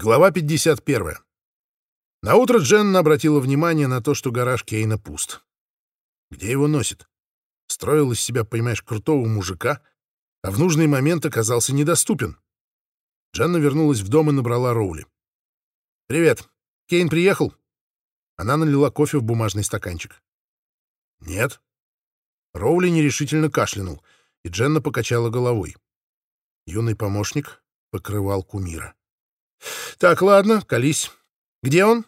Глава 51. На утро Дженна обратила внимание на то, что гараж Кейна пуст. Где его носит? Строил из себя, понимаешь, крутого мужика, а в нужный момент оказался недоступен. Дженна вернулась в дом и набрала Роули. «Привет. Кейн приехал?» Она налила кофе в бумажный стаканчик. «Нет». Роули нерешительно кашлянул, и Дженна покачала головой. Юный помощник покрывал кумира. Так, ладно, колись. Где он?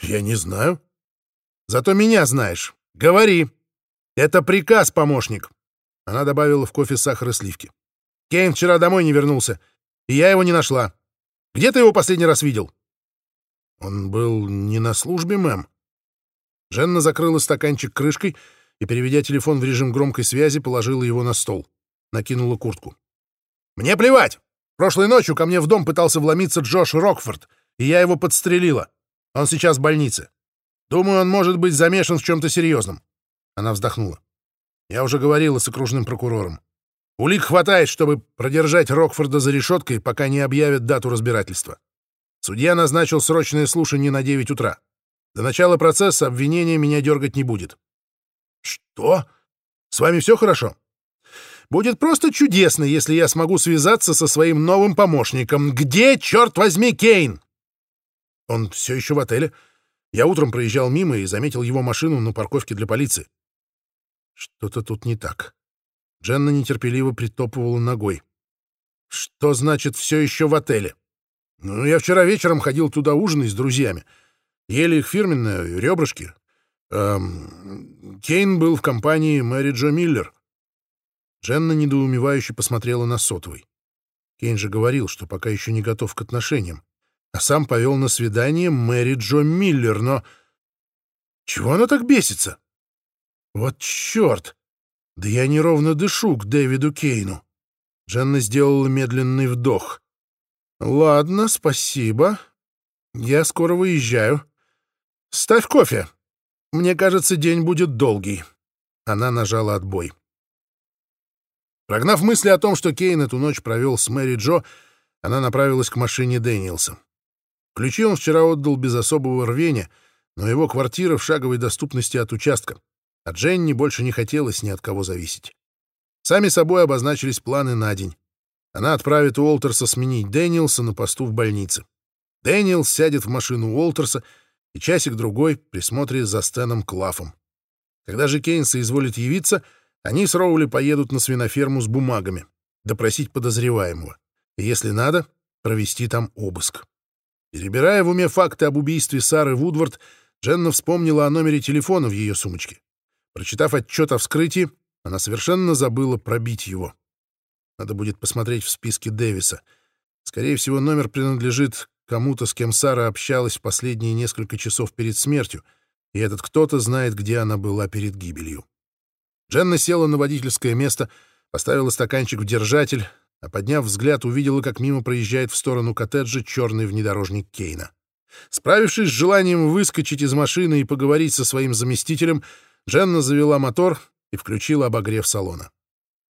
Я не знаю. Зато меня знаешь. Говори. Это приказ, помощник. Она добавила в кофе сахар и сливки. Кейн вчера домой не вернулся, и я его не нашла. Где ты его последний раз видел? Он был не на службе, мэм. Женна закрыла стаканчик крышкой и, переведя телефон в режим громкой связи, положила его на стол. Накинула куртку. «Мне плевать! Прошлой ночью ко мне в дом пытался вломиться Джош Рокфорд, и я его подстрелила. Он сейчас в больнице. Думаю, он может быть замешан в чем-то серьезном. Она вздохнула. Я уже говорила с окружным прокурором. Улик хватает, чтобы продержать Рокфорда за решеткой, пока не объявят дату разбирательства. Судья назначил срочное слушание на 9 утра. До начала процесса обвинение меня дергать не будет. Что? С вами все хорошо? Будет просто чудесно, если я смогу связаться со своим новым помощником. Где, черт возьми, Кейн? Он все еще в отеле. Я утром проезжал мимо и заметил его машину на парковке для полиции. Что-то тут не так. Дженна нетерпеливо притопывала ногой. Что значит «все еще в отеле»? Ну, я вчера вечером ходил туда ужинать с друзьями. Ели их фирменные ребрышки. Эм, Кейн был в компании Мэри Джо Миллер. Дженна недоумевающе посмотрела на сотовый. Кейн же говорил, что пока еще не готов к отношениям, а сам повел на свидание Мэри Джо Миллер, но... Чего она так бесится? Вот черт! Да я неровно дышу к Дэвиду Кейну. Дженна сделала медленный вдох. Ладно, спасибо. Я скоро выезжаю. Ставь кофе. Мне кажется, день будет долгий. Она нажала отбой. Прогнав мысли о том, что Кейн эту ночь провел с Мэри Джо, она направилась к машине Дэниелса. Ключи он вчера отдал без особого рвения, но его квартира в шаговой доступности от участка, а Дженни больше не хотелось ни от кого зависеть. Сами собой обозначились планы на день. Она отправит Уолтерса сменить Дэниелса на посту в больнице. Дэниелс сядет в машину Уолтерса и часик-другой присмотрит за Стэном Клафом. Когда же Кейн соизволит явиться — они с Роули поедут на свиноферму с бумагами, допросить подозреваемого, и, если надо, провести там обыск. Перебирая в уме факты об убийстве Сары Вудвард, Дженна вспомнила о номере телефона в ее сумочке. Прочитав отчет о вскрытии, она совершенно забыла пробить его. Надо будет посмотреть в списке Дэвиса. Скорее всего, номер принадлежит кому-то, с кем Сара общалась в последние несколько часов перед смертью, и этот кто-то знает, где она была перед гибелью. Дженна села на водительское место, поставила стаканчик в держатель, а подняв взгляд, увидела, как мимо проезжает в сторону коттеджа черный внедорожник Кейна. Справившись с желанием выскочить из машины и поговорить со своим заместителем, Дженна завела мотор и включила обогрев салона.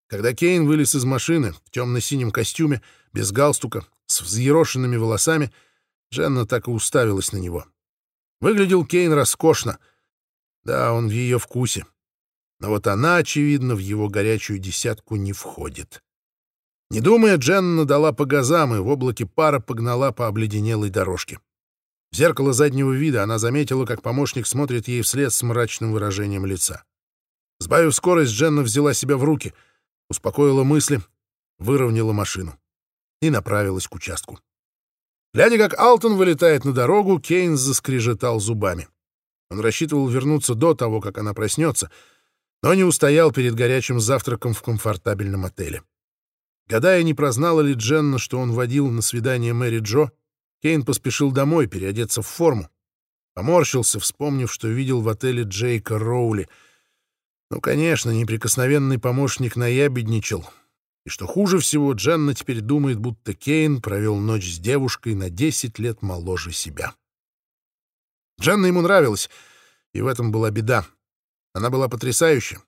Когда Кейн вылез из машины в темно-синем костюме, без галстука, с взъерошенными волосами, Дженна так и уставилась на него. Выглядел Кейн роскошно. Да, он в ее вкусе но вот она, очевидно, в его горячую десятку не входит. Не думая, Дженна дала по газам и в облаке пара погнала по обледенелой дорожке. В зеркало заднего вида она заметила, как помощник смотрит ей вслед с мрачным выражением лица. Сбавив скорость, Дженна взяла себя в руки, успокоила мысли, выровняла машину и направилась к участку. Глядя, как Алтон вылетает на дорогу, Кейнс заскрежетал зубами. Он рассчитывал вернуться до того, как она проснется — но не устоял перед горячим завтраком в комфортабельном отеле. Гадая, не прознала ли Дженна, что он водил на свидание Мэри Джо, Кейн поспешил домой переодеться в форму. Поморщился, вспомнив, что видел в отеле Джейка Роули. Ну, конечно, неприкосновенный помощник наябедничал. И что хуже всего, Дженна теперь думает, будто Кейн провел ночь с девушкой на 10 лет моложе себя. Дженна ему нравилась, и в этом была беда. Она была потрясающая,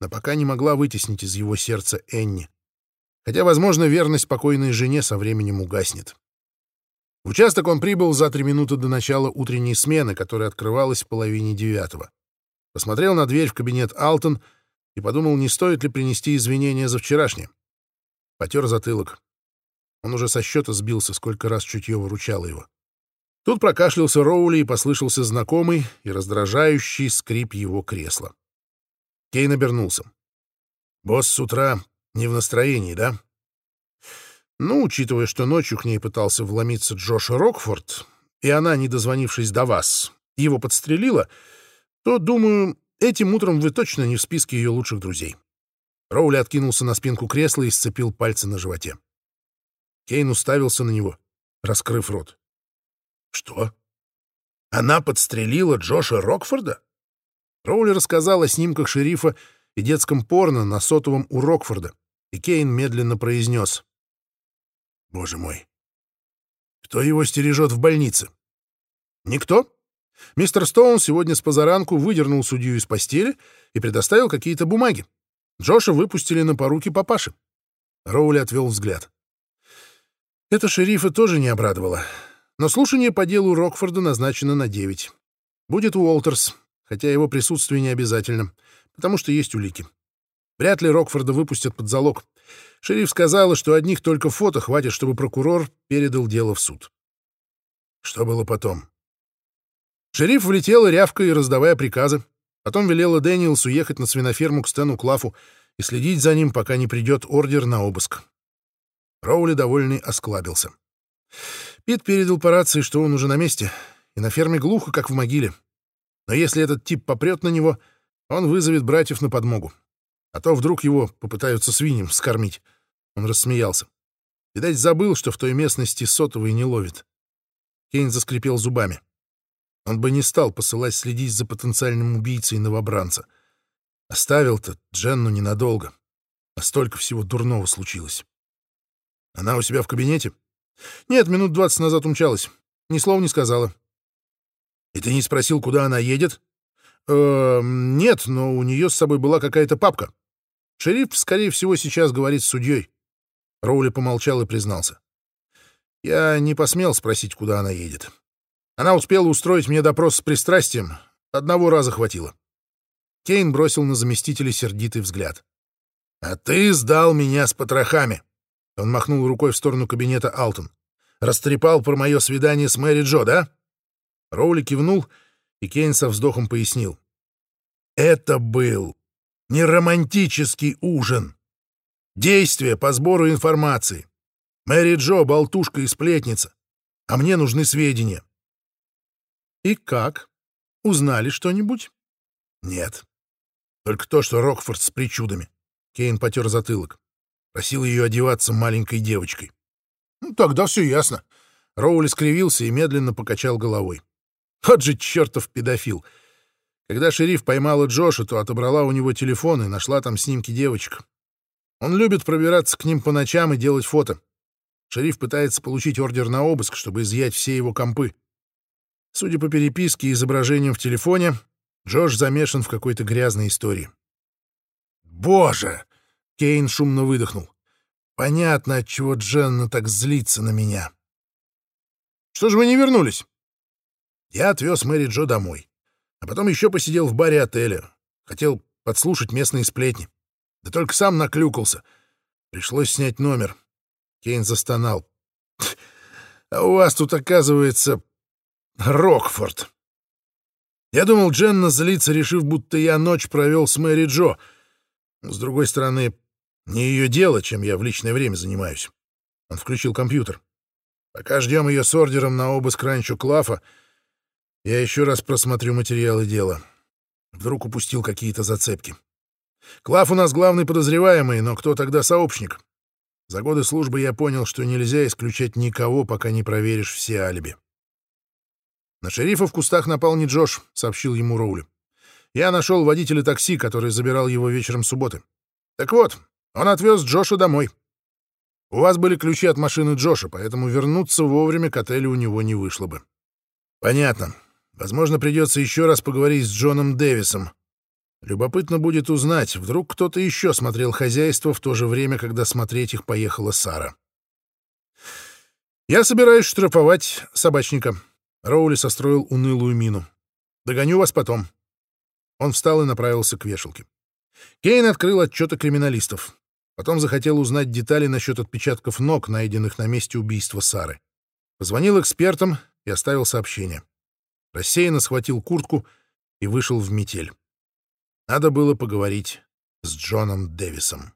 но пока не могла вытеснить из его сердца Энни. Хотя, возможно, верность покойной жене со временем угаснет. В участок он прибыл за три минуты до начала утренней смены, которая открывалась в половине девятого. Посмотрел на дверь в кабинет Алтон и подумал, не стоит ли принести извинения за вчерашнее. Потер затылок. Он уже со счета сбился, сколько раз чутье выручало его. Тут прокашлялся Роули и послышался знакомый и раздражающий скрип его кресла. Кейн обернулся. «Босс с утра не в настроении, да?» Ну, учитывая, что ночью к ней пытался вломиться Джош Рокфорд, и она, не дозвонившись до вас, его подстрелила, то, думаю, этим утром вы точно не в списке ее лучших друзей. Роули откинулся на спинку кресла и сцепил пальцы на животе. Кейн уставился на него, раскрыв рот. «Что? Она подстрелила Джоша Рокфорда?» Роули рассказал о снимках шерифа и детском порно на сотовом у Рокфорда, и Кейн медленно произнес. «Боже мой! Кто его стережет в больнице?» «Никто?» Мистер Стоун сегодня с позаранку выдернул судью из постели и предоставил какие-то бумаги. Джоша выпустили на поруки папаши. Роули отвел взгляд. Это шерифа тоже не обрадовало. Но слушание по делу Рокфорда назначено на девять. Будет Уолтерс, хотя его присутствие не обязательно, потому что есть улики. Вряд ли Рокфорда выпустят под залог. Шериф сказала, что одних только фото хватит, чтобы прокурор передал дело в суд. Что было потом? Шериф влетела рявкой, раздавая приказы. Потом велела Дэниелсу ехать на свиноферму к Стэну Клафу и следить за ним, пока не придет ордер на обыск. Роули, довольный, осклабился. Пит передал по рации, что он уже на месте, и на ферме глухо, как в могиле. Но если этот тип попрет на него, он вызовет братьев на подмогу. А то вдруг его попытаются свиньям скормить. Он рассмеялся. Видать, забыл, что в той местности сотовый не ловит. Кейн заскрипел зубами. Он бы не стал посылать следить за потенциальным убийцей новобранца. Оставил-то Дженну ненадолго. А столько всего дурного случилось. Она у себя в кабинете? Нет, минут двадцать назад умчалась. Ни слова не сказала. И ты не спросил, куда она едет? Э, нет, но у нее с собой была какая-то папка. Шериф, скорее всего, сейчас говорит с судьей. Роули помолчал и признался. Я не посмел спросить, куда она едет. Она успела устроить мне допрос с пристрастием. Одного раза хватило. Кейн бросил на заместителя сердитый взгляд. «А ты сдал меня с потрохами!» Он махнул рукой в сторону кабинета Алтон. «Растрепал про мое свидание с Мэри Джо, да?» Роули кивнул, и Кейн со вздохом пояснил. «Это был не романтический ужин. Действие по сбору информации. Мэри Джо — болтушка и сплетница. А мне нужны сведения. «И как? Узнали что-нибудь?» «Нет. Только то, что Рокфорд с причудами». Кейн потер затылок. Просил ее одеваться маленькой девочкой. «Ну, тогда все ясно». Роули скривился и медленно покачал головой. «Вот же чертов педофил!» Когда шериф поймала Джоша, то отобрала у него телефон и нашла там снимки девочек. Он любит пробираться к ним по ночам и делать фото. Шериф пытается получить ордер на обыск, чтобы изъять все его компы. Судя по переписке и изображениям в телефоне, Джош замешан в какой-то грязной истории. «Боже!» — Кейн шумно выдохнул. «Понятно, отчего Дженна так злится на меня». «Что же вы не вернулись?» Я отвез Мэри Джо домой, а потом еще посидел в баре отеля. Хотел подслушать местные сплетни. Да только сам наклюкался. Пришлось снять номер. Кейн застонал. «А у вас тут, оказывается, Рокфорд. Я думал, Дженна злится, решив, будто я ночь провел с Мэри Джо. С другой стороны, не ее дело, чем я в личное время занимаюсь. Он включил компьютер. Пока ждем ее с ордером на обыск ранчо Клафа, я еще раз просмотрю материалы дела. Вдруг упустил какие-то зацепки. Клаф у нас главный подозреваемый, но кто тогда сообщник? За годы службы я понял, что нельзя исключать никого, пока не проверишь все алиби. «На шерифа в кустах напал не Джош», — сообщил ему Роули. «Я нашел водителя такси, который забирал его вечером субботы. Так вот, он отвез Джоша домой. У вас были ключи от машины Джоша, поэтому вернуться вовремя к отелю у него не вышло бы». «Понятно. Возможно, придется еще раз поговорить с Джоном Дэвисом. Любопытно будет узнать, вдруг кто-то еще смотрел хозяйство в то же время, когда смотреть их поехала Сара». «Я собираюсь штрафовать собачника». Роули состроил унылую мину. «Догоню вас потом». Он встал и направился к вешалке. Кейн открыл отчеты криминалистов. Потом захотел узнать детали насчет отпечатков ног, найденных на месте убийства Сары. Позвонил экспертам и оставил сообщение. Рассеянно схватил куртку и вышел в метель. Надо было поговорить с Джоном Дэвисом.